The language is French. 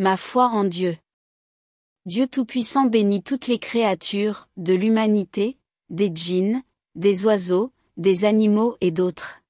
Ma foi en Dieu. Dieu Tout-Puissant bénit toutes les créatures, de l'humanité, des djinns, des oiseaux, des animaux et d'autres.